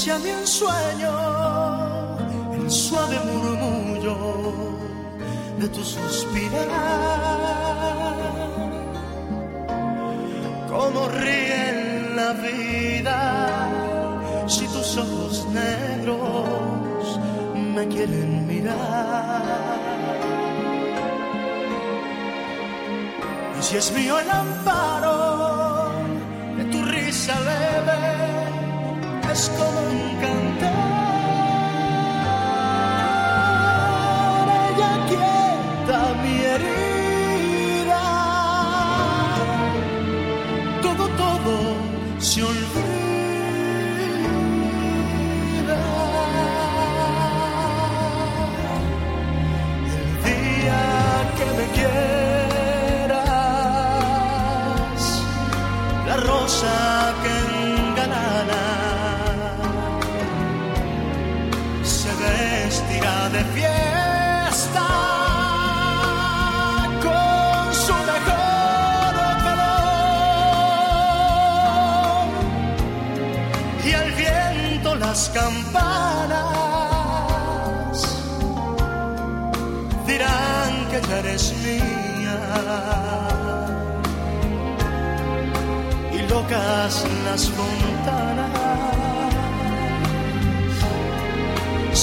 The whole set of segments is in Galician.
delicia de un sueño, el suave murmullo de tu suspirar. Como ríe la vida si tus ojos negros me quieren mirar. Y si es mío el amparo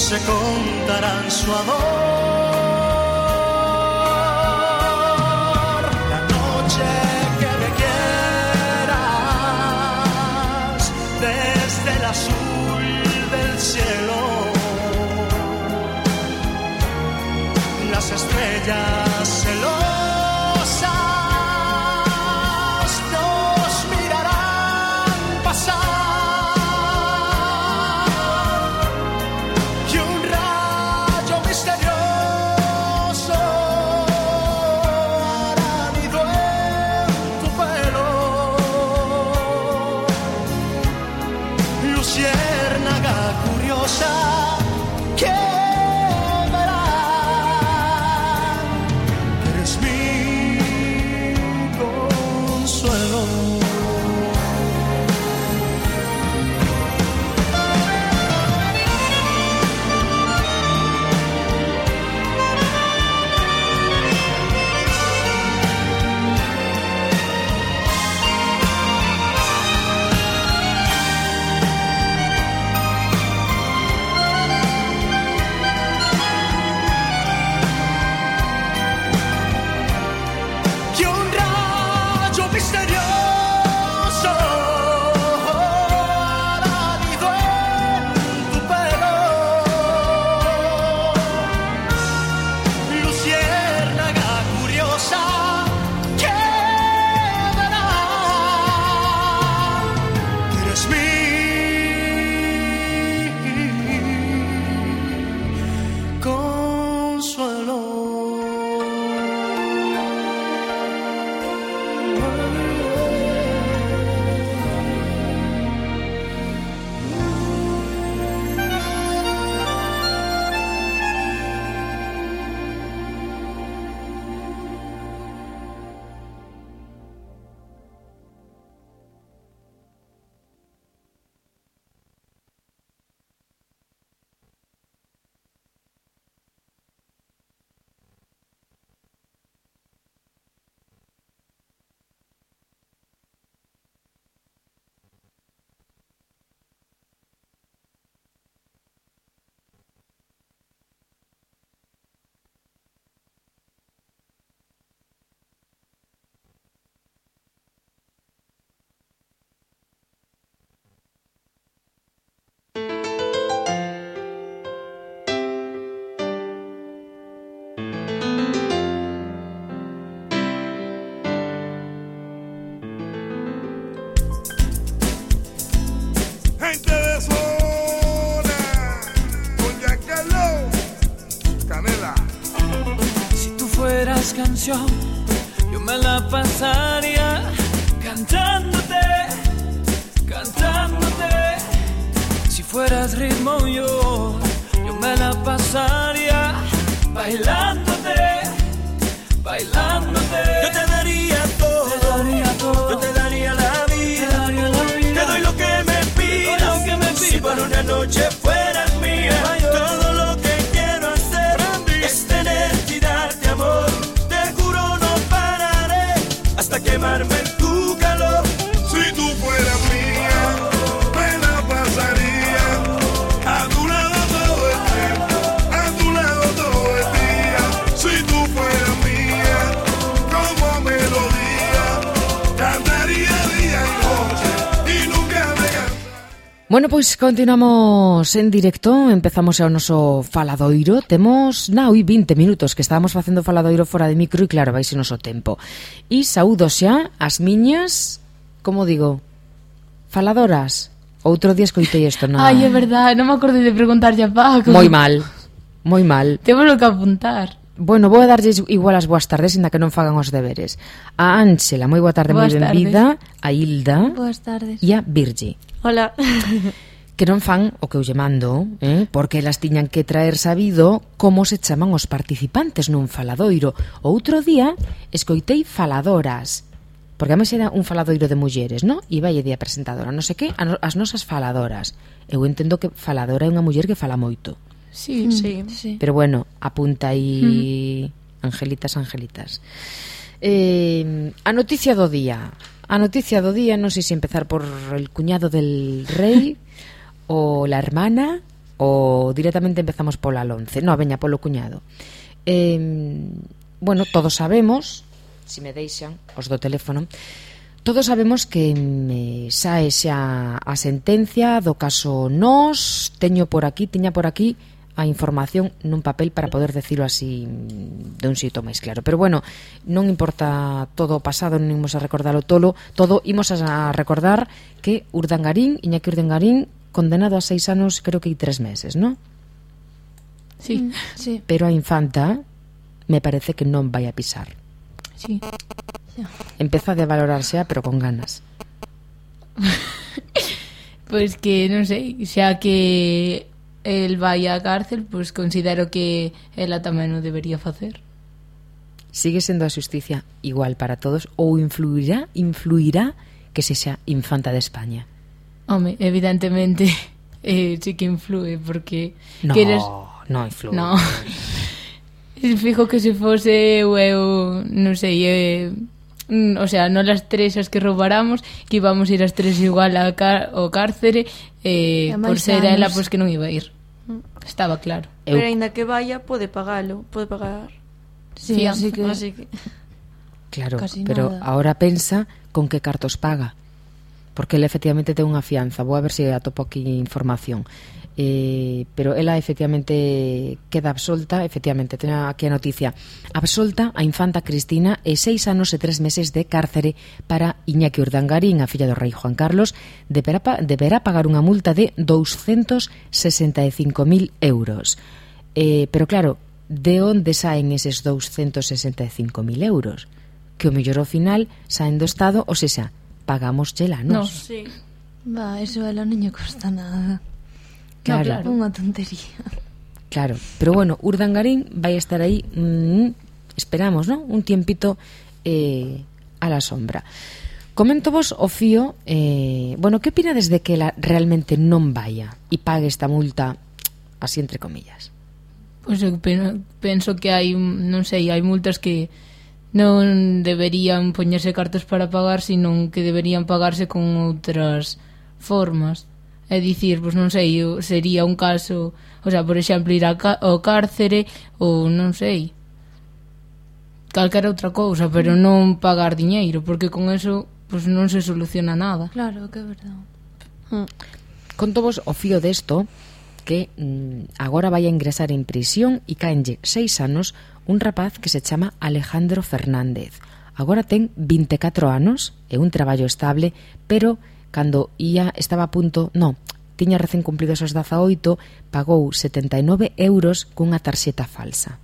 se contarán su amor. La noche que me quieras, desde el azul del cielo, las estrellas. show. Bueno, pois continuamos en directo, empezamos ao noso faladoiro. Temos na oi 20 minutos que estábamos facendo faladoiro fora de micro e claro, vai ser noso tempo. E saúdo xa as miñas, como digo, faladoras. Outro día escoitei isto na... Ai, é verdade, non me acordei de preguntarlle a Paco. Moi mal, moi mal. Temos que apuntar. Bueno, vou a darlle igual as boas tardes, inda que non fagan os deberes. A Ángela, moi boa tarde, moi benvida. A Hilda. Boas tardes. E a Virgi. Hola. que non fan o que eu lle mando, eh? porque elas tiñan que traer sabido como se chaman os participantes nun faladoiro. Outro día escoitei faladoras, porque además era un faladoiro de mulleres, no? E vai de a presentadora, non sei que, as nosas faladoras. Eu entendo que faladora é unha muller que fala moito. Sí, mm. sí, sí. Pero bueno, apunta aí mm. angelitas, angelitas. Eh, a noticia do día. A noticia do día, non sei se empezar por el cuñado del rei ou la hermana ou directamente empezamos pola lonce. No, veña, polo cuñado. Eh, bueno, todos sabemos, se si me deixan, os do teléfono, todos sabemos que me sae xa a sentencia do caso Nos, teño por aquí, tiña por aquí a información nun papel para poder decirlo así dun xeito máis claro. Pero bueno, non importa todo o pasado, non imos a recordalo tolo, todo, imos a recordar que Urdangarín, Iñaki Urdangarín, condenado a seis anos, creo que tres meses, non? Sí. Mm, sí. Pero a infanta me parece que non vai a pisar. Sí. sí. Empeza de valorarse, pero con ganas. Pois pues que non sei, xa que el vai á cárcel, pois considero que ela tamén o debería facer. Sigue sendo a xusticia igual para todos ou influirá, influirá que sexa infanta de España? Home, evidentemente eh, sí que influe porque no, queres... non influe. No. Fijo que se fose eu, eu non sei, eh, mm, o sea, non las tres as que roubáramos, que íbamos ir as tres igual a car ao cárcere, eh, por ser ela, pois pues, que non iba a ir. Estaba claro. Eu... Pero aínda que vaya, pode pagalo, pode pagar. Sí, Fianza, así que... Así que... Claro, Casi pero nada. ahora pensa con que cartos paga. Porque ele efectivamente ten unha fianza. Vou a ver se atopo aquí información eh, pero ela efectivamente queda absolta, efectivamente, ten aquí a noticia, absolta a infanta Cristina e seis anos e tres meses de cárcere para Iñaki Urdangarín, a filla do rei Juan Carlos, deberá, deberá pagar unha multa de 265.000 euros. Eh, pero claro, de onde saen eses 265.000 euros? Que o mellor ao final saen do Estado, ou sexa, pagamos xela, nos. No, sí. Va, eso ela non lle costa nada. Claro, tontería. claro. Pero bueno, Urdangarín vai estar aí, mm, esperamos, ¿no? Un tiempito eh, a la sombra. Comento vos o fío, eh, bueno, que opinades de que ela realmente non vaya e pague esta multa así entre comillas? Pois eu pen- penso que hai, non sei, hai multas que non deberían poñerse cartos para pagar, sino que deberían pagarse con outras formas. é dicir, pois non sei, sería un caso, o sea, por exemplo, ir ao cárcere ou non sei, calquera outra cousa, pero mm. non pagar diñeiro, porque con eso pois non se soluciona nada. Claro, que é verdade. Hmm. Contovos o fío desto que mm, agora vai a ingresar en prisión e caenlle seis anos un rapaz que se chama Alejandro Fernández. Agora ten 24 anos e un traballo estable, pero Cando ia estaba a punto, no, tiña recén cumplidos os 18, pagou 79 euros cunha tarxeta falsa.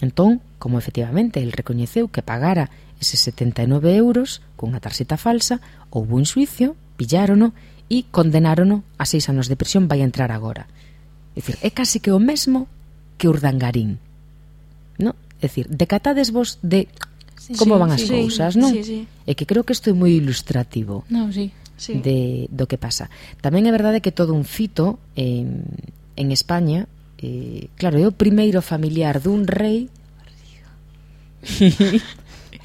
Entón, como efectivamente el recoñeceu que pagara eses 79 euros cunha tarxeta falsa, houve un suicio, pillárono e condenárono a seis anos de prisión vai entrar agora. É dicir, é case que o mesmo que Urdangarín. No? É dicir, decatades vos de sí, como van as sí, cousas, non? Sí, sí. E que creo que isto é moi ilustrativo. Non, sí. Sí. de do que pasa. Tamén é verdade que todo un fito en en España, eh, claro, é o primeiro familiar dun rei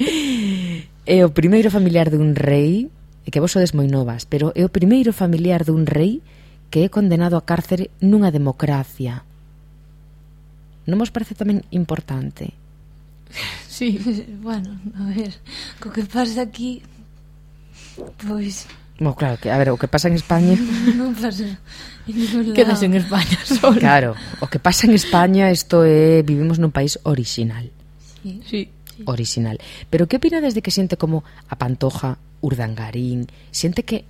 é o primeiro familiar dun rei e que vos sodes moi novas, pero é o primeiro familiar dun rei que é condenado a cárcere nunha democracia. Non vos parece tamén importante? Sí. bueno, a ver, co que pasa aquí, pois... Bueno, claro, que, a ver, o que pasa en España... non pasa Quedas en España solo. Claro, o que pasa en España isto é vivimos nun país original. Sí. sí. Original. Pero que opina desde que xente como a Pantoja, Urdangarín, xente que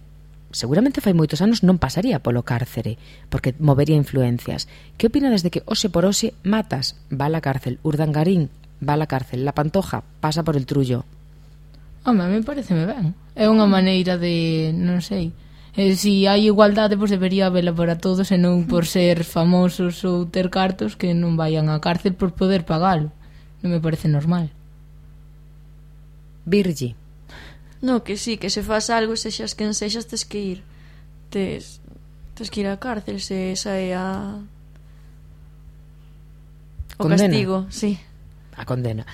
seguramente fai moitos anos non pasaría polo cárcere, porque movería influencias. Que opina desde que hoxe por hoxe matas, va a la cárcel Urdangarín, va a la cárcel. La Pantoja pasa por el trullo. Home, a mí pareceme ben. É unha maneira de, non sei, eh, si hai igualdade, pois debería haberla para todos e non por ser famosos ou ter cartos que non vayan á cárcel por poder pagalo. Non me parece normal. Virgi. No, que sí, que se faz algo, sexas quen sexas, tes que ir. Tes, tes que ir á cárcel, se esa é a... O Condena. castigo, sí a condena.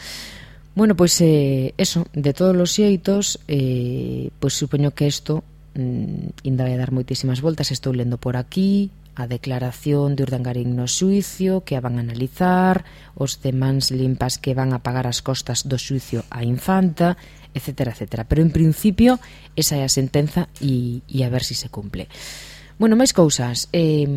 Bueno, pois pues, eh, eso, de todos os xeitos, eh, pois pues, supoño que isto mm, ainda vai dar moitísimas voltas, estou lendo por aquí a declaración de Urdangarín no suicio que a van a analizar, os demáns limpas que van a pagar as costas do suicio a infanta, etcétera, etcétera. Pero en principio esa é a sentenza e, e a ver se si se cumple. Bueno, máis cousas. Eh,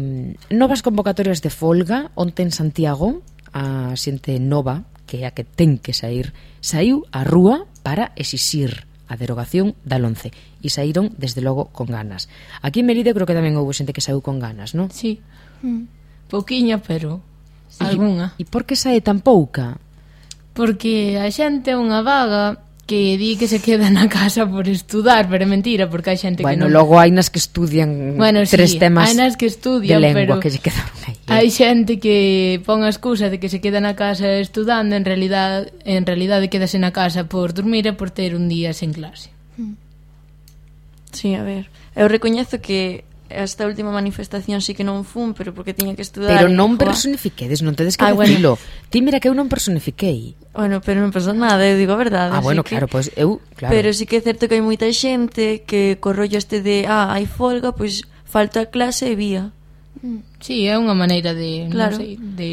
novas convocatorias de folga onte en Santiago, a xente nova que é a que ten que sair, saiu á rúa para exixir a derogación da LONCE e saíron, desde logo, con ganas. Aquí en Melide creo que tamén houve xente que saiu con ganas, non? Sí, hmm. pouquiña, pero sí. E por que sae tan pouca? Porque a xente é unha vaga que di que se queda na casa por estudar, pero é mentira, porque hai xente bueno, que non... logo hai nas que estudian bueno, tres sí, temas hai nas que estudian, de lengua pero que se quedaron aí. Hai xente que pon a excusa de que se queda na casa estudando, en realidad en realidade quedase na casa por dormir e por ter un día sen clase. Hmm. Sí, a ver, eu recoñezo que esta última manifestación sí que non fun, pero porque tiña que estudar. Pero non dijo, ah". personifiquedes, non tedes que ah, decirlo. Bueno. Ti mira que eu non personifiquei. Bueno, pero non pasou nada, eu digo a verdade. Ah, bueno, que... claro, pois pues, eu, claro. Pero sí que é certo que hai moita xente que co rollo este de, ah, hai folga, pois pues, falta a clase e vía. Mm, sí, é unha maneira de, claro. non sei, de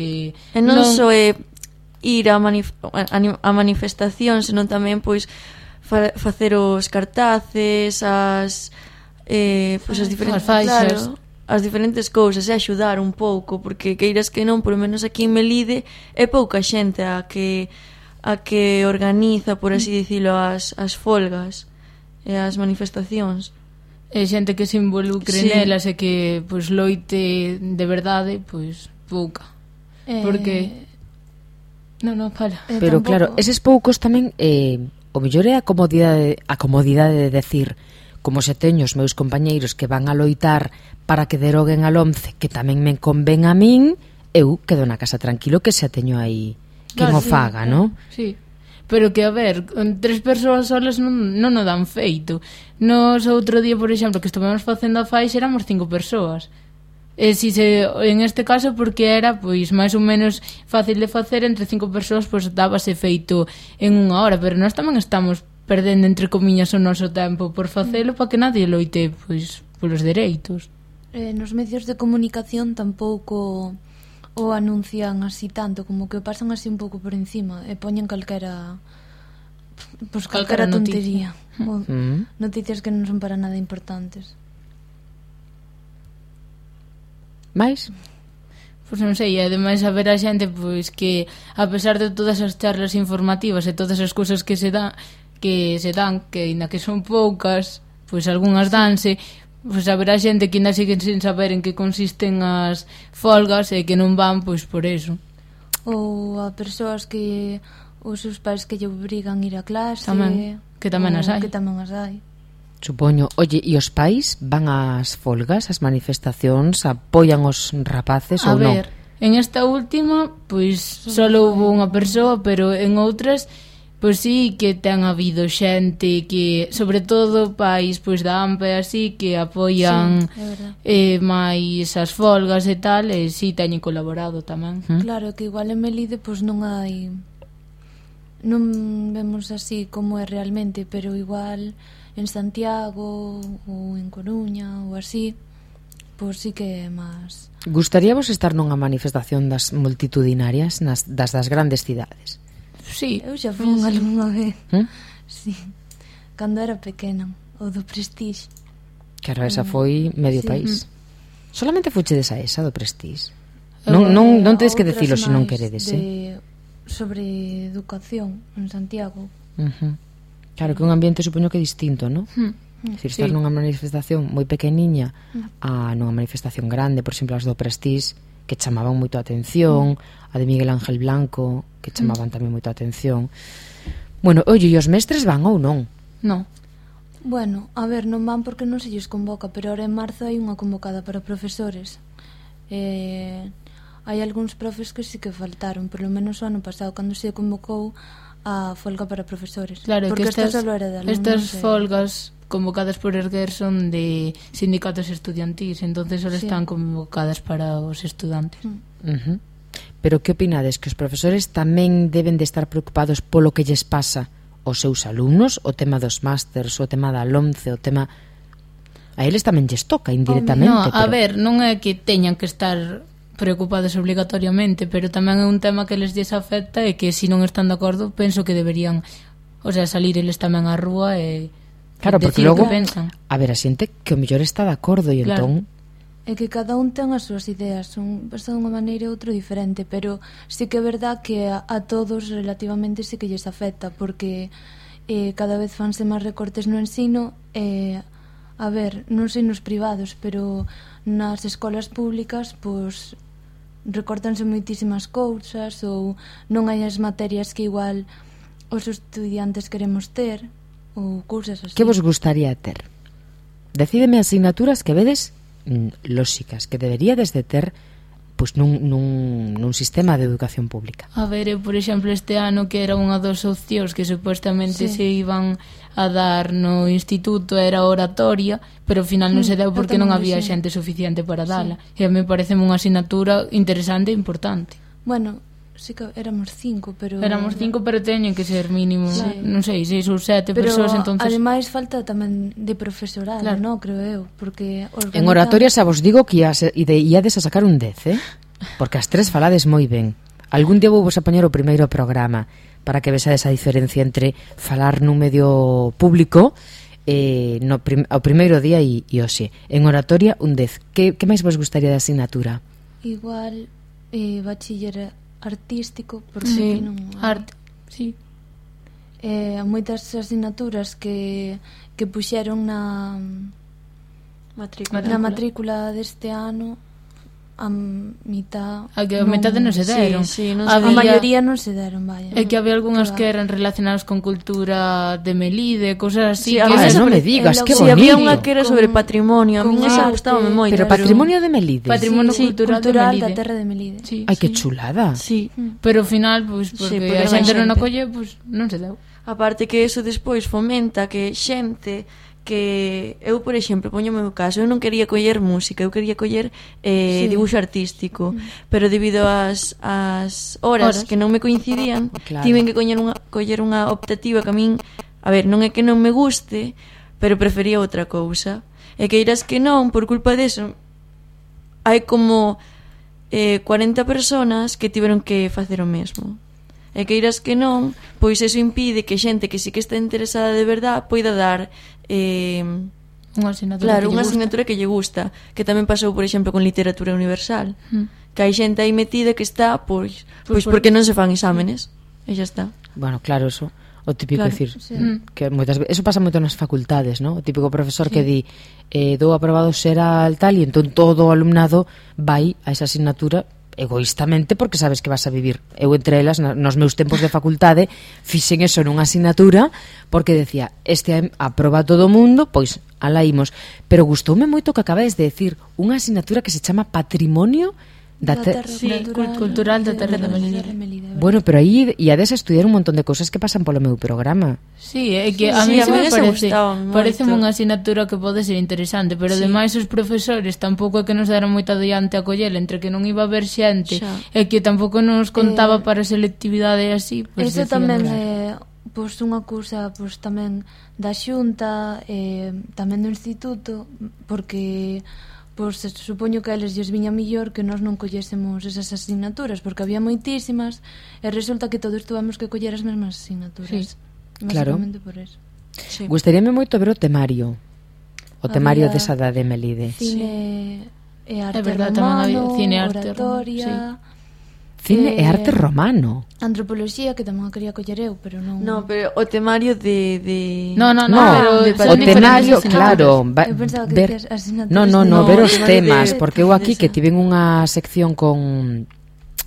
E non, non... só é ir a, manif... a manifestación, senón tamén pois fa facer os cartaces, as eh, pois as diferentes as faixas. Claro, as diferentes cousas e axudar un pouco, porque queiras que non, por menos aquí en Melide é pouca xente a que a que organiza, por así dicilo, as, as folgas e as manifestacións. E xente que se involucre sí. nelas e que pois, loite de verdade, pois pouca. Eh... Porque... Non, non, fala. Eh, Pero tampouco... claro, eses poucos tamén... Eh, o mellor é a comodidade, a comodidade de decir como se teño os meus compañeiros que van a loitar para que deroguen al 11 que tamén me convén a min, eu quedo na casa tranquilo que se teño aí que ah, no sí, faga, non? Sí. Pero que, a ver, tres persoas solas non, non o dan feito. Nos outro día, por exemplo, que estivemos facendo a faixa, éramos cinco persoas. E si se, en este caso, porque era pois máis ou menos fácil de facer entre cinco persoas, pois dábase feito en unha hora, pero nós tamén estamos perdendo entre comiñas o noso tempo por facelo para que nadie loite pois polos dereitos. Eh, nos medios de comunicación tampouco o anuncian así tanto, como que o pasan así un pouco por encima e poñen calquera pois calquera, calquera tontería. Noticia. O, mm. Noticias que non son para nada importantes. Mais? pois non sei, e ademais haber a xente pois que a pesar de todas as charlas informativas e todas as cousas que se dan que se dan, que ainda que son poucas, pois algunhas danse, pois haberá xente que ainda siguen sen saber en que consisten as folgas e que non van pois por eso. Ou a persoas que os seus pais que lle obrigan ir a clase, tamén, que tamén as hai. Que tamén as hai. Supoño, oye, e os pais van ás folgas, ás manifestacións, apoian os rapaces a ou non? A ver, no? en esta última, pois, só hubo unha persoa, pero en outras pois sí que ten habido xente que, sobre todo pais pois da AMPE así que apoian sí, eh, máis as folgas e tal, e si sí, teñen colaborado tamén. Claro que igual en Melide pois non hai non vemos así como é realmente, pero igual en Santiago ou en Coruña ou así, pois sí que é máis. Gustaríavos estar nunha manifestación das multitudinarias nas das das grandes cidades? sí. Eu xa fui unha alumna de... Eh? Sí. Cando era pequena, o do Prestige. Claro, esa eh, foi medio sí. país. Hm. Solamente fuchedes a esa do Prestige. Eh, non, non, non tedes que decilo se non queredes, de... eh? Sobre educación en Santiago. Uh -huh. Claro, que un ambiente supoño que distinto, non? Mm. Es decir, estar sí. nunha manifestación moi pequeniña a nunha manifestación grande, por exemplo, as do Prestige, que chamaban moito a atención, a de Miguel Ángel Blanco, que mm. chamaban tamén moito a atención. Bueno, oye, e os mestres van ou non? Non. Bueno, a ver, non van porque non se lles convoca, pero ahora en marzo hai unha convocada para profesores. Eh, hai algúns profes que sí que faltaron, polo menos o ano pasado, cando se convocou a folga para profesores. Claro, porque que estas, estas, eh. folgas convocadas por Erguer son de sindicatos estudiantís, entonces só sí. están convocadas para os estudantes. Mm. Uh -huh. Pero que opinades que os profesores tamén deben de estar preocupados polo que lles pasa aos seus alumnos, o tema dos másters, o tema da LOMCE, o tema A eles tamén lles toca indirectamente. No, a pero... ver, non é que teñan que estar preocupados obligatoriamente, pero tamén é un tema que les desafecta e que se non están de acordo, penso que deberían, o sea, salir eles tamén á rúa e Claro, porque logo a ver, a xente que o mellor está de acordo e entón- claro. entón É que cada un ten as súas ideas, un pensa dunha maneira e outro diferente, pero sí que é verdad que a, a todos relativamente sí que lles afecta, porque eh, cada vez fanse máis recortes no ensino, eh, a ver, non sei nos privados, pero nas escolas públicas, pois, recortanse moitísimas cousas ou non hai as materias que igual os estudiantes queremos ter, ou cousas así. Que vos gustaría ter? Decídeme asignaturas que vedes mm, lóxicas, que deberíades de ter pois nun, nun, nun sistema de educación pública. A ver, eu, por exemplo, este ano que era unha dos opcións que supostamente sí. se iban a dar no instituto era oratoria, pero ao final non se deu porque non había xente suficiente para dala. Sí. E a me parece unha asignatura interesante e importante. Bueno, sí que éramos cinco, pero... Éramos cinco, pero teñen que ser mínimo, sí. non sei, seis ou sete pero, persoas, entonces... Pero, ademais, falta tamén de profesorado, claro. non, creo eu, porque... Organiza... En oratoria xa vos digo que iades, iades a sacar un 10, eh? Porque as tres falades moi ben. Algún día vou vos apañar o primeiro programa para que vexades a diferencia entre falar nun medio público eh, no prim ao primeiro día e, e hoxe. En oratoria, un 10. Que, que máis vos gustaría de asignatura? Igual, eh, bachiller artístico por sí. non arte, sí. Eh, moitas asignaturas que que puxeron na matrícula. na matrícula deste ano a mitad a que a non, metade non se deron. sí, sí, non, había, a maioría non se deron vaya, é que había algunhas que, que eran relacionadas con cultura de Melide cosas así sí, que ah, non me digas, que sí, bonito. había unha que era sobre con, patrimonio a mí esa gustaba moito pero, pero patrimonio de Melide. Patrimonio sí, cultural, cultural da terra de Melide. Sí, ai sí. que chulada. Sí. pero ao final pois, pues, porque, sí, porque a xente non acolle pois, pues, non se deu. Aparte que eso despois fomenta que xente que eu, por exemplo, poño meu caso, eu non quería coller música, eu quería coller eh, sí. dibuixo artístico, mm. pero debido ás ás horas, horas que non me coincidían, claro. tiven que coller unha, coller unha optativa que a min, a ver, non é que non me guste, pero prefería outra cousa. E que irás que non, por culpa deso, hai como eh, 40 personas que tiveron que facer o mesmo. E que irás que non, pois eso impide que xente que sí que está interesada de verdad poida dar eh, unha asignatura claro, que unha asignatura que lle gusta que tamén pasou, por exemplo, con literatura universal mm. que hai xente aí metida que está pois, pois, pois porque non se fan exámenes e xa está bueno, claro, eso o típico claro, decir sí. que moitas eso pasa moito nas facultades, ¿no? O típico profesor sí. que di eh, dou aprobado xeral tal e entón todo o alumnado vai a esa asignatura egoístamente porque sabes que vas a vivir. Eu entre elas, nos meus tempos de facultade, fixen eso nunha asignatura porque decía, este aproba todo o mundo, pois alá imos. Pero gustoume moito que acabades de decir unha asignatura que se chama Patrimonio Da, da terra, sí, cultural, cultural da terra de, de Melide. Bueno, pero aí iades estudiar un montón de cosas que pasan polo meu programa. Sí, é que sí, a mí sí, se me parece, parece unha asignatura que pode ser interesante, pero sí. ademais os profesores tampouco é que nos deran moita diante a coller, entre que non iba a haber xente, Xa. e que tampouco nos eh, contaba eh, para selectividade e así. Pues, Eso tamén é pois unha cousa pois tamén da xunta, eh, tamén do instituto, porque pois eh, supoño que a eles lles viña millor que nós non collésemos esas asignaturas, porque había moitísimas, e resulta que todos tuvamos que coller as mesmas asignaturas. Sí, claro. por eso. Sí. Gustaríame moito ver o temario, o temario había... desa da de Melide. Cine sí. e arte é verdad, romano, había cine arte oratoria... Romano, sí Cine eh, e arte romano. Antropoloxía que tamén a quería coller eu, pero non. No, pero o temario de de No, no, no, no pero de, o temario, claro, va, eu que ver, No, no, no, no, ver os temas, de, porque eu aquí que tiven unha sección con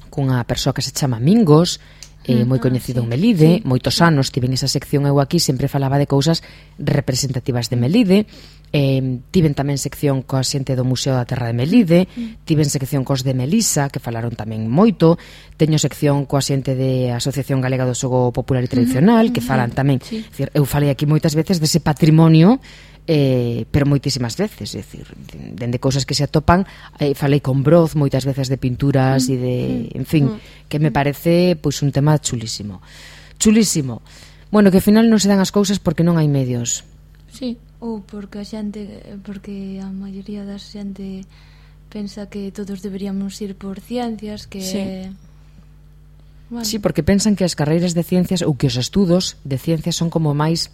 cunha persoa que se chama Mingos eh, moi coñecido en Melide, moitos anos tiven esa sección eu aquí, sempre falaba de cousas representativas de Melide, eh, tiven tamén sección coa xente do Museo da Terra de Melide, tiven sección cos de Melisa, que falaron tamén moito, teño sección coa xente de Asociación Galega do Xogo Popular e Tradicional, que falan tamén. Sí. Decir, eu falei aquí moitas veces dese patrimonio eh, pero moitísimas veces, é dicir, dende cousas que se atopan, eh, falei con Broz moitas veces de pinturas mm. e de, mm, mm, en fin, mm. que me parece pois un tema chulísimo. Chulísimo. Bueno, que ao final non se dan as cousas porque non hai medios. Sí, ou porque a xente porque a maioría da xente pensa que todos deberíamos ir por ciencias, que sí. Bueno. Sí, porque pensan que as carreiras de ciencias ou que os estudos de ciencias son como máis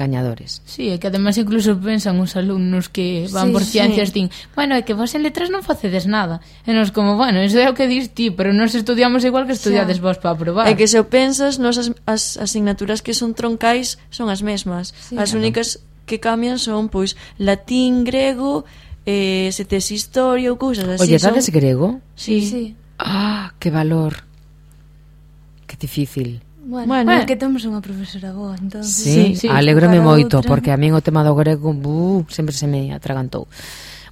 gañadores. Sí, é que ademais incluso pensan os alumnos que van sí, por ciencias sí. din, bueno, é que vos en letras non facedes nada. E nos como, bueno, iso é o que dis ti, pero nos estudiamos igual que estudiades xa. vos para aprobar. É que se o pensas, nos as, as asignaturas que son troncais son as mesmas. Sí, as claro. únicas que cambian son pois latín, grego, eh, se tes historia ou cousas así. Olle, dades son... grego? Sí. sí. Ah, que valor. Que difícil. Bueno, bueno, bueno, que temos unha profesora boa, entonces. Sí, sí, sí alégrome moito, outra. porque a min o tema do grego, buh, sempre se me atragantou.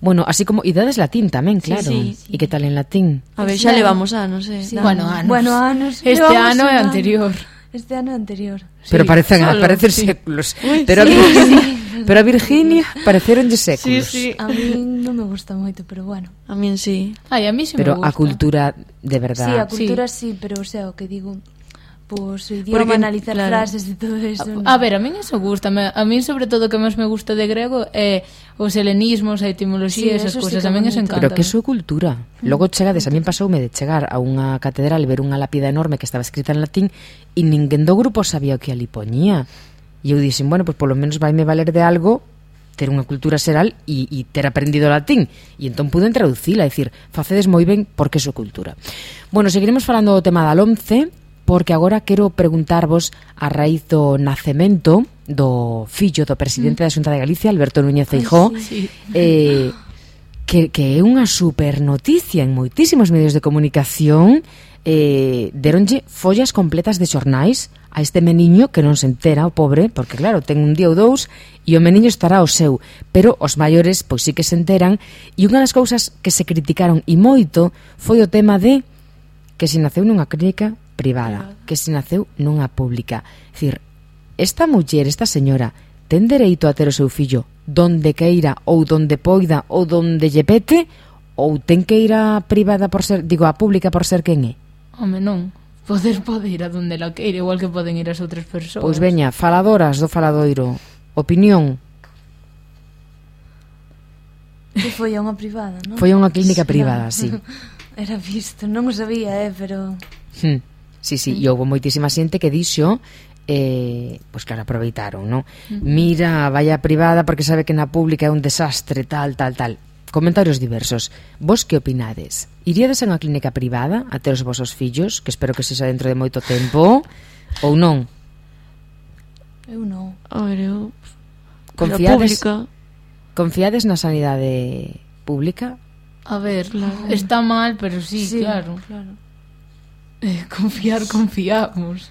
Bueno, así como idades latín tamén, claro. Sí, sí, sí. E que tal en latín? A ver, xa levamos anos, eh. Sí. Bueno, anos. Bueno, anos. Este levamos ano é anterior. Este ano anterior. Sí, pero parecen, solo, parecen sí. séculos. Pero, sí, a, sí. pero a Virginia pareceronlle séculos. Sí, sí. A min non me gusta moito, pero bueno. A min sí. Ai, a mí sí pero me gusta. Pero a cultura de verdade. Sí, a cultura sí, sí pero o sea, o que digo, por o idioma, Porque, analizar claro, frases e todo eso. A, no? a ver, a min eso gusta, a min sobre todo o que máis me gusta de grego é eh, os helenismos, a etimoloxía, sí, esas cousas, sí a min eso encanta. Pero que iso é cultura. Logo chegades, a min pasoume de chegar a unha catedral ver unha lápida enorme que estaba escrita en latín e ninguén do grupo sabía o que ali poñía. E eu dixen, bueno, pois pues, polo menos vai me valer de algo ter unha cultura xeral e, e ter aprendido latín. E entón pude traducila, é dicir, facedes moi ben porque é cultura. Bueno, seguiremos falando do tema da LOMCE, porque agora quero preguntarvos a raíz do nacemento do fillo do presidente mm. da Xunta de Galicia, Alberto Núñez Feijó, sí, sí. eh, que, que é unha super noticia en moitísimos medios de comunicación, eh, deronlle follas completas de xornais a este meniño que non se entera o pobre, porque claro, ten un día ou dous e o meniño estará o seu, pero os maiores pois sí que se enteran e unha das cousas que se criticaron e moito foi o tema de que se naceu nunha clínica privada, que se naceu nunha pública. Cir, esta muller, esta señora, ten dereito a ter o seu fillo donde queira ou donde poida ou donde lle pete ou ten que ir a privada por ser, digo, a pública por ser quen é? Home, non. Poder pode ir a donde la queira, igual que poden ir as outras persoas. Pois veña, faladoras do faladoiro, opinión, Que foi a unha privada, non? Foi a unha clínica privada, sí. Era visto, non o sabía, eh, pero... Hmm. Sí, sí, mm. e houve moitísima xente que dixo eh, pois claro, aproveitaron, non? Mira, vai a privada porque sabe que na pública é un desastre, tal, tal, tal. Comentarios diversos. Vos que opinades? Iríades a unha clínica privada a ter os vosos fillos, que espero que sexa dentro de moito tempo, ou non? Eu non. A ver, eu... Confiades, pública... confiades na sanidade pública? A ver, claro. está mal, pero sí, sí claro. claro. Eh, confiar, confiamos.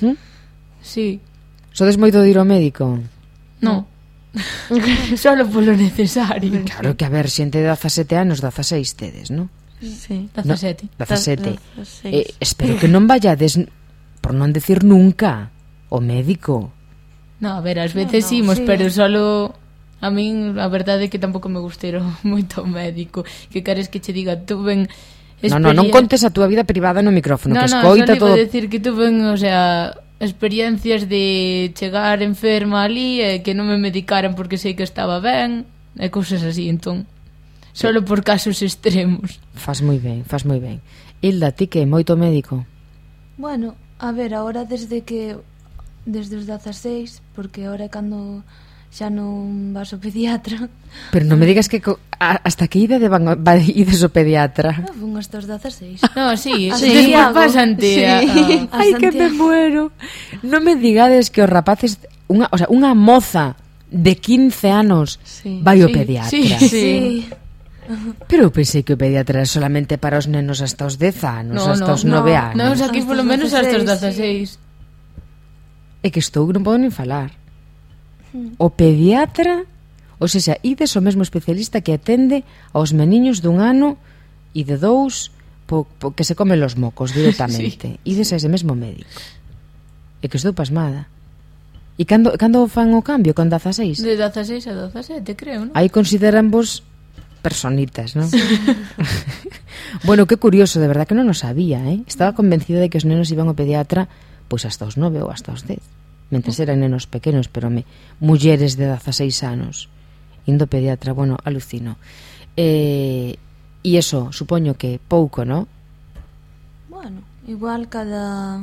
¿Hm? Sí. Sodes moito de ir ao médico? No. Solo polo necesario. Claro que a ver, xente de 17 anos, 16 tedes, non? Sí, 17. No, 17. Eh, espero que non vayades, por non decir nunca, o médico. No, a ver, ás veces no, no, imos, sí. pero solo a min a verdade é que tampouco me gustero moito o médico, que cares que che diga, tú ven Experien... No, no, non contes a túa vida privada no micrófono, no, que escoita no, todo. No, decir que tuve, o sea, experiencias de chegar enferma ali e que non me medicaran porque sei que estaba ben e cousas así, entón. Solo por casos extremos. Fas moi ben, fas moi ben. Hilda, ti que moito médico? Bueno, a ver, agora desde que desde os 16, porque agora cando xa non vas ao pediatra. Pero non me digas que co, a, hasta que idade van va ides ao pediatra. Ah, fun hasta os 16. No, sí, sí, sí pasan. Sí. Ah. Ai que me muero. Non me digades que os rapaces unha, o sea, unha moza de 15 anos sí, vai ao sí, pediatra. Sí, sí. Pero eu pensei que o pediatra era solamente para os nenos hasta os 10 anos, no, hasta no, os 9 no, anos. Non, aquí polo menos hasta os 16. É que estou, non podo nin falar o pediatra, ou seja, ides o mesmo especialista que atende aos meniños dun ano e de dous po, po que se comen os mocos directamente. sí. Ides a ese mesmo médico. E que estou pasmada. E cando, cando fan o cambio? Con 16? De 16 a 17, creo, non? Aí consideran vos personitas, non? Bueno, que curioso, de verdad que non o sabía, eh? Estaba convencida de que os nenos iban ao pediatra pois hasta os 9 ou hasta os 10 mentres eran nenos pequenos, pero me, mulleres de 16 anos, indo pediatra, bueno, alucino. Eh, e eso, supoño que pouco, no? Bueno, igual cada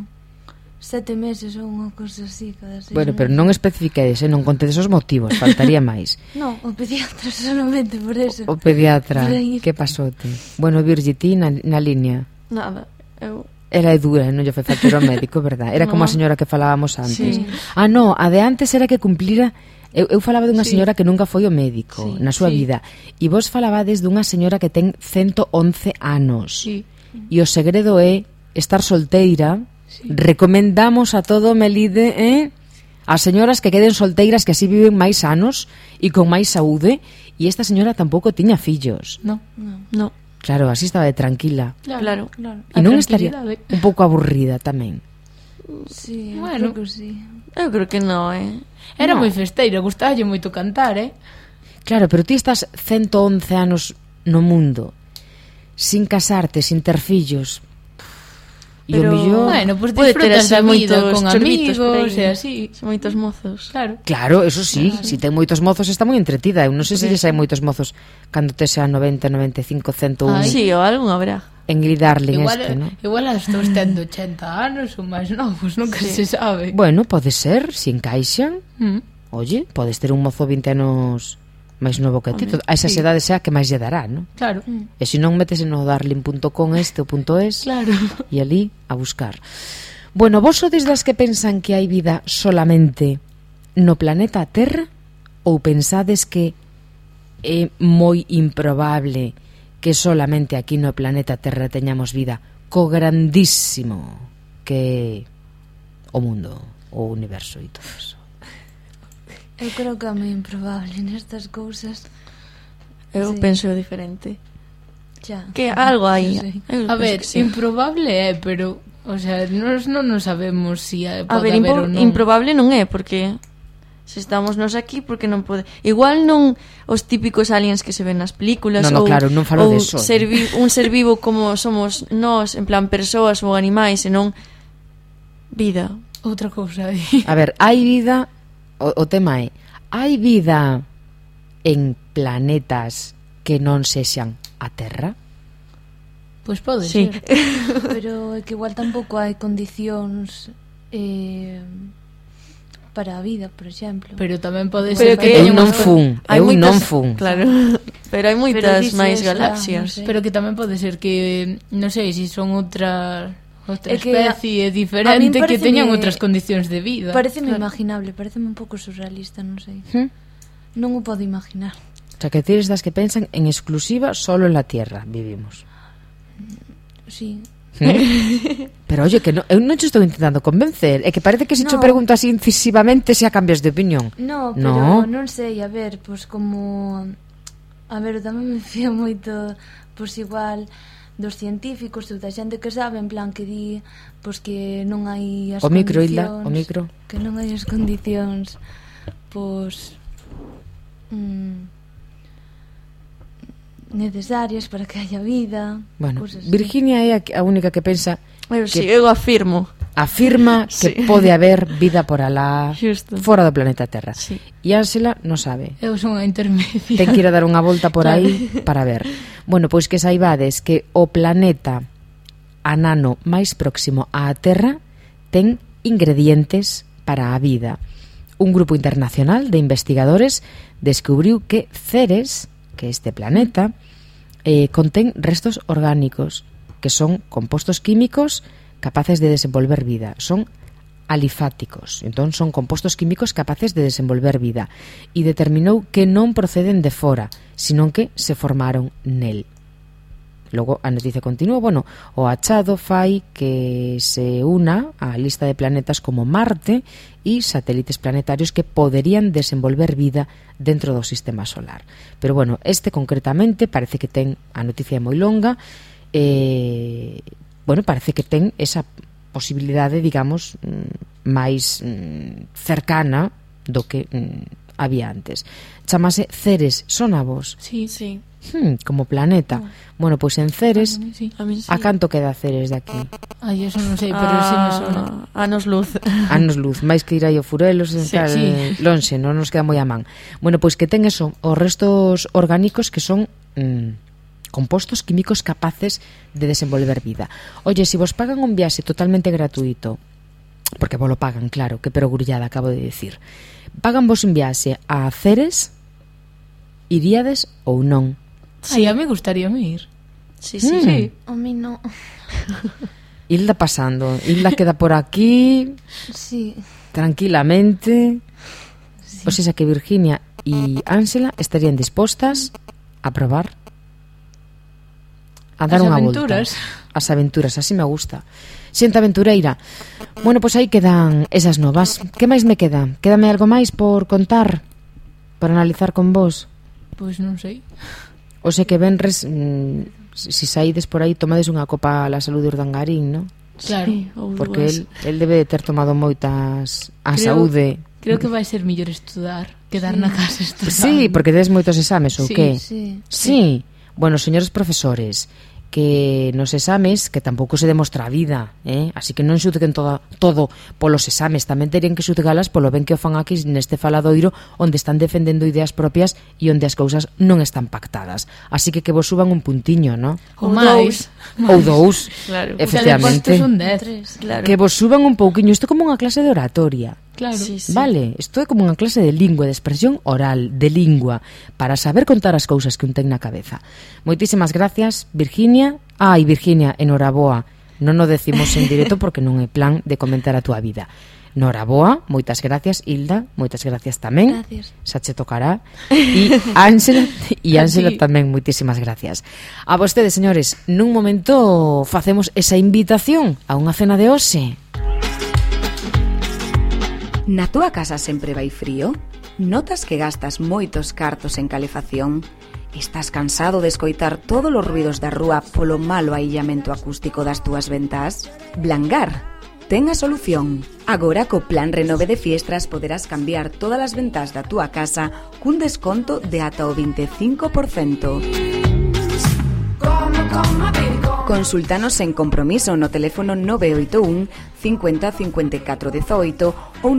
sete meses ou unha cousa así cada seis Bueno, meses. pero non especifiquedes, eh? non contedes os motivos, faltaría máis. non, o pediatra solamente por eso. O, o pediatra, que pasote? Bueno, Virgi, ti na, na línea. Nada, eu Era dura, non lle foi facer ao médico, verdad? Era como a señora que falábamos antes. Sí. Ah, no, a de antes era que cumplira Eu, eu falaba dunha sí. señora que nunca foi o médico sí, na súa sí. vida e vos falabades dunha señora que ten 111 anos. Sí. E o segredo é estar solteira. Sí. Recomendamos a todo Melide, eh? As señoras que queden solteiras que así viven máis anos e con máis saúde e esta señora tampouco tiña fillos. No, no, no. Claro, así estaba de tranquila. Claro, claro. E non estaría un pouco aburrida tamén. Sí, bueno, creo que sí. Eu creo que non, eh. Era no. moi festeira, gustalle moito cantar, eh. Claro, pero ti estás 111 anos no mundo, sin casarte, sin ter fillos, E Pero... o millón bueno, pues pode ter así moitos con amigos e así. Moitos mozos. Claro, claro eso sí, claro. si ten moitos mozos está moi entretida. Eu non sei se si lle hai moitos mozos cando te sea 90, 95, 101. Ai. Sí, o algún habrá. Ingrid Darling igual, este, ¿no? Igual as dous tendo 80 anos ou máis novos, nunca sí. se sabe. Bueno, pode ser, se encaixan. Mm. Oye, podes ter un mozo 20 anos máis novo que ti, a esa sí. edades xa que máis lle dará, non? Claro. Mm. E se non metese no darlin.com este o punto es claro. e ali a buscar. Bueno, vos sodes das que pensan que hai vida solamente no planeta Terra ou pensades que é moi improbable que solamente aquí no planeta Terra teñamos vida co grandísimo que o mundo, o universo e todo eso? Eu creo que é moi improbable nestas cousas. Eu sí. penso diferente. Ya. Que algo aí. Sí. A ver, sí. improbable é, pero o sea, nós non nos sabemos si pode A ver, haber ou non. improbable non é porque se estamos nos aquí porque non pode igual non os típicos aliens que se ven nas películas no, no, ou, claro, non falo ou deso. Ser vi, un ser vivo como somos nós en plan persoas ou animais e non vida outra cousa aí. a ver, hai vida o, o tema é hai vida en planetas que non sexan a Terra? Pois pode sí. ser. Pero é que igual tampouco hai condicións eh, para a vida, por exemplo. Pero tamén pode ser que, que eu non fun, eu moitas, non fun. Claro. Pero hai moitas máis ah, galaxias. Claro, no sé. Pero que tamén pode ser que non sei, se si son outras outra é que especie a, diferente que teñan outras condicións de vida. Pareceme claro. imaginable, pareceme un pouco surrealista, non sei. ¿Hm? Non o podo imaginar. O sea, que tires das que pensan en exclusiva solo en la Tierra vivimos. Sí, hm? Pero oye, que no, eu non te estou intentando convencer É que parece que se no. te así incisivamente Se a cambias de opinión No, pero no. non sei, a ver, pois como A ver, tamén me fío moito Pois igual dos científicos ou da xente que sabe en plan que di pois que non hai as o micro, Hilda, o micro. que non hai as condicións pois mm, necesarias para que haya vida bueno, Virginia é a única que pensa Eu, que... sí, eu afirmo afirma que sí. pode haber vida por alá fora do planeta Terra. Sí. E Ángela non sabe. Eu son a intermedia. Ten que ir a dar unha volta por aí para ver. Bueno, pois que saibades que o planeta anano máis próximo á Terra ten ingredientes para a vida. Un grupo internacional de investigadores descubriu que Ceres, que este planeta, eh, contén restos orgánicos, que son compostos químicos capaces de desenvolver vida, son alifáticos, entón son compostos químicos capaces de desenvolver vida e determinou que non proceden de fora, senón que se formaron nel. Logo, a noticia continúa, bueno, o achado fai que se una a lista de planetas como Marte e satélites planetarios que poderían desenvolver vida dentro do sistema solar. Pero bueno, este concretamente parece que ten a noticia moi longa, eh, bueno, parece que ten esa posibilidade, digamos, mm, máis mm, cercana do que mm, había antes. Chamase Ceres, son a vos? Sí, sí. Hmm, como planeta. No. Bueno, pois en Ceres, a, mí, sí. a, mí, sí. a canto queda Ceres de aquí? Ai, eso non sei, pero ah, si me ah, sona. Anos luz. Anos luz, máis que ir aí o Furelos, sí, tal, sí. lonxe, non nos queda moi a man. Bueno, pois que ten eso, os restos orgánicos que son mm, compostos químicos capaces de desenvolver vida. Oye, se si vos pagan un viaxe totalmente gratuito, porque vos lo pagan, claro, que pero grullada acabo de decir, pagan vos un viaxe a Ceres, iríades ou non? Sí. Ai, a mí gustaría ir. Sí, sí, mm. sí. A mí no. Hilda pasando, Hilda queda por aquí. Sí. Tranquilamente. Sí. O sea que Virginia y Ángela estarían dispostas a probar a dar as unha aventuras. volta. As aventuras, así me gusta. Xente aventureira. Bueno, pois pues aí quedan esas novas. Que máis me queda? Quédame algo máis por contar, por analizar con vos. Pois pues non sei. O sei que venres, mm, si saídes por aí, tomades unha copa a la saúde urdangarín, non? Claro, sí, porque el, el debe de ter tomado moitas a creo, saúde. Creo que vai ser mellor estudar, quedar sí. na casa estudando. Sí, porque tes moitos exames ou sí, que? Sí. Sí. sí. Bueno, señores profesores, que nos exames, que tampouco se demostra a vida, eh? así que non xuzguen toda, todo polos exames, tamén terían que xuzgalas polo ben que o fan aquí neste faladoiro onde están defendendo ideas propias e onde as cousas non están pactadas. Así que que vos suban un puntiño, non? O máis, ou dous, claro. efectivamente. Un claro. Que vos suban un pouquiño, isto é como unha clase de oratoria. Claro. Sí, sí. Vale, isto é como unha clase de lingua, de expresión oral, de lingua, para saber contar as cousas que un ten na cabeza. Moitísimas gracias, Virginia. Ai, ah, Virginia, enhoraboa. Non o decimos en directo porque non é plan de comentar a túa vida. Noraboa, moitas gracias Hilda, moitas gracias tamén. Gracias. Xa che tocará. E Ángela e ah, Ángela tamén moitísimas gracias. A vostedes, señores, nun momento facemos esa invitación a unha cena de hoxe. Na túa casa sempre vai frío? Notas que gastas moitos cartos en calefacción? Estás cansado de escoitar todos os ruidos da rúa polo malo aillamento acústico das túas ventás? Blangar ten a solución. Agora co Plan Renove de Fiestras poderás cambiar todas as ventas da túa casa cun desconto de ata o 25%. Consultanos en compromiso no teléfono 981 50 54 18 ou